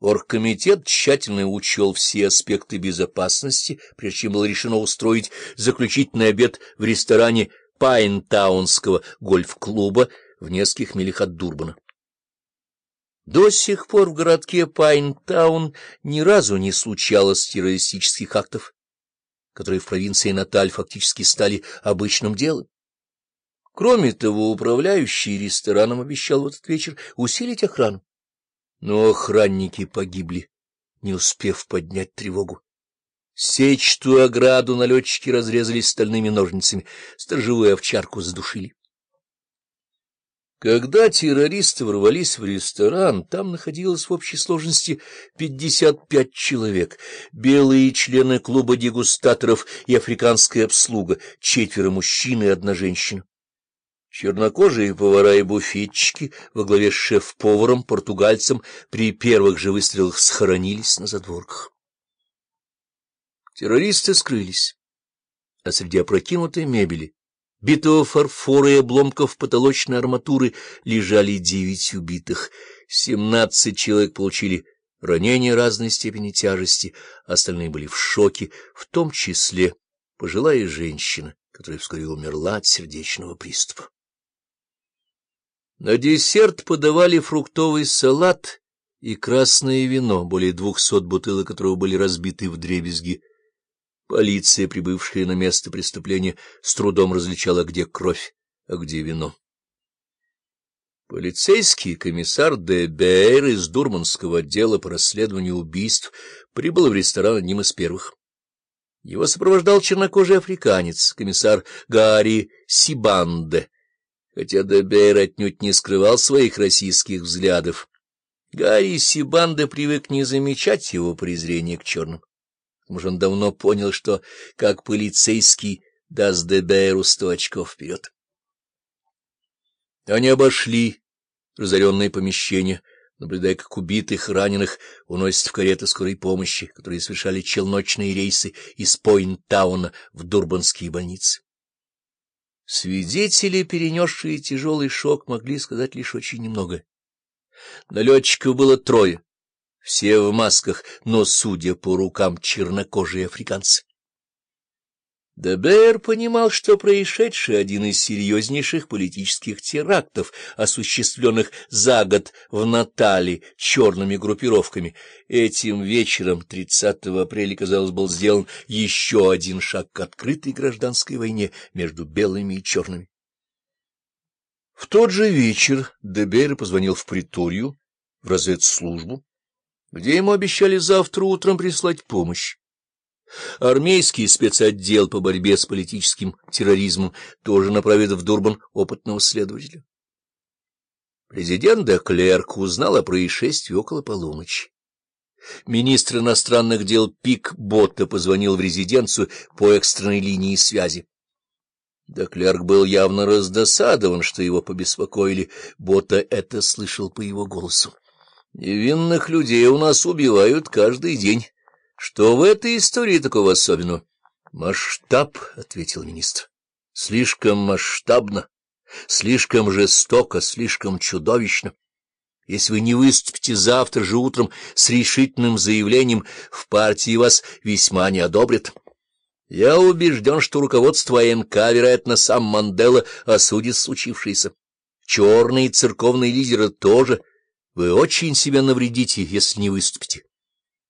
Оргкомитет тщательно учел все аспекты безопасности, прежде чем было решено устроить заключительный обед в ресторане Пайнтаунского гольф-клуба в нескольких милях от Дурбана. До сих пор в городке Пайнтаун ни разу не случалось террористических актов, которые в провинции Наталь фактически стали обычным делом. Кроме того, управляющий рестораном обещал в этот вечер усилить охрану. Но охранники погибли, не успев поднять тревогу. Сечтую ограду налетчики разрезали стальными ножницами, сторожевую овчарку задушили. Когда террористы ворвались в ресторан, там находилось в общей сложности 55 человек, белые члены клуба дегустаторов и африканская обслуга, четверо мужчин и одна женщина. Чернокожие повара и буфетчики во главе с шеф-поваром, португальцем, при первых же выстрелах схоронились на задворках. Террористы скрылись, а среди опрокинутой мебели, битого фарфора и обломков потолочной арматуры лежали девять убитых. Семнадцать человек получили ранения разной степени тяжести, остальные были в шоке, в том числе пожилая женщина, которая вскоре умерла от сердечного приступа. На десерт подавали фруктовый салат и красное вино, более двухсот бутылок которого были разбиты в дребезги. Полиция, прибывшая на место преступления, с трудом различала, где кровь, а где вино. Полицейский комиссар Де Бейр из Дурманского отдела по расследованию убийств прибыл в ресторан одним из первых. Его сопровождал чернокожий африканец, комиссар Гарри Сибанде, хотя Дебейр отнюдь не скрывал своих российских взглядов. Гарри Сибанда привык не замечать его презрения к черным. Может, он давно понял, что, как полицейский, даст Дебейру сто очков вперед. Они обошли разоренные помещения, наблюдая, как убитых, раненых уносят в кареты скорой помощи, которые совершали челночные рейсы из Пойнтауна в дурбанские больницы. Свидетели, перенесшие тяжелый шок, могли сказать лишь очень немного. Налетчиков было трое, все в масках, но, судя по рукам, чернокожие африканцы. ДБР понимал, что происшедший один из серьезнейших политических терактов, осуществленных за год в Натали черными группировками. Этим вечером, 30 апреля, казалось, был сделан еще один шаг к открытой гражданской войне между белыми и черными. В тот же вечер ДБР позвонил в приторию, в разведслужбу, где ему обещали завтра утром прислать помощь. Армейский спецотдел по борьбе с политическим терроризмом тоже направит в Дурбан опытного следователя. Президент де Клерк узнал о происшествии около полуночи. Министр иностранных дел Пик Ботта позвонил в резиденцию по экстренной линии связи. Де был явно раздосадован, что его побеспокоили. Ботта это слышал по его голосу. «Невинных людей у нас убивают каждый день». Что в этой истории такого особенного? Масштаб, — ответил министр. Слишком масштабно, слишком жестоко, слишком чудовищно. Если вы не выступите завтра же утром с решительным заявлением, в партии вас весьма не одобрят. Я убежден, что руководство АНК, вероятно, сам Мандела осудит случившееся. Черные церковные лидеры тоже. Вы очень себя навредите, если не выступите.